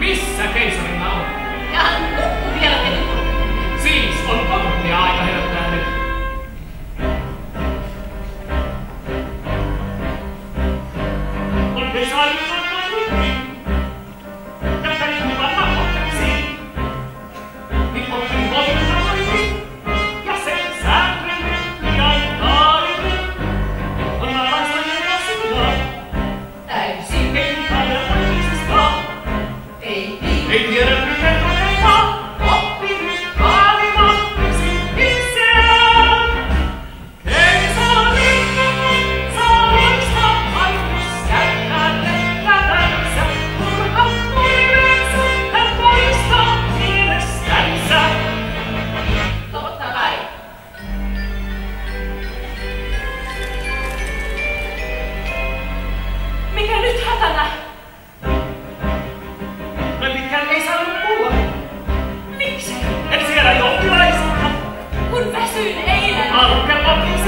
Missä keisarin nauru? Ja vielä ketu. Siis on kommenttia aika herättää nyt. On kesäinen! etänä. Me pitkään ei saanut puhua. Miksi? Siellä johtilaisuutta. Kun väsyin eilen. Alkepakin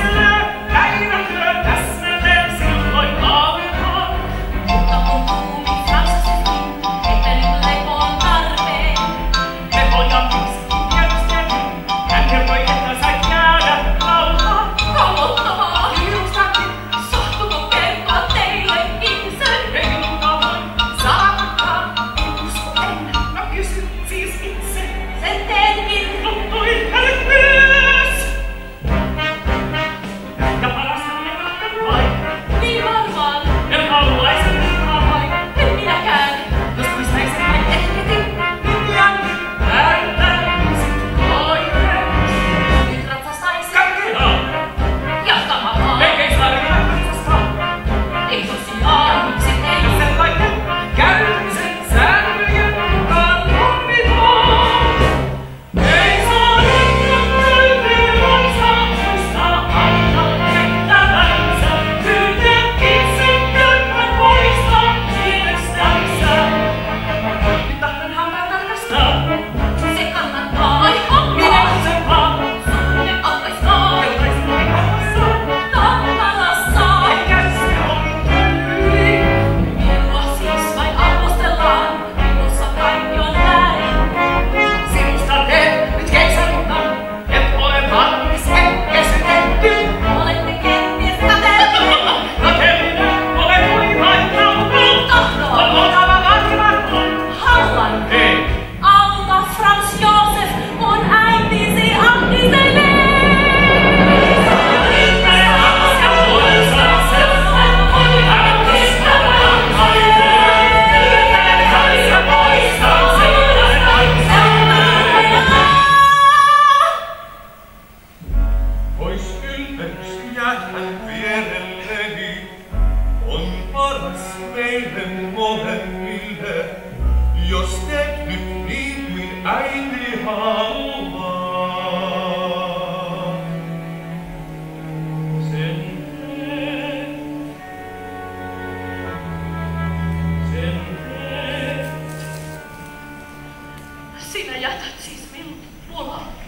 on paras meille molemmille, jos teet nyt niin kuin äiti haluaa. Sinä jätät siis minut pulaan.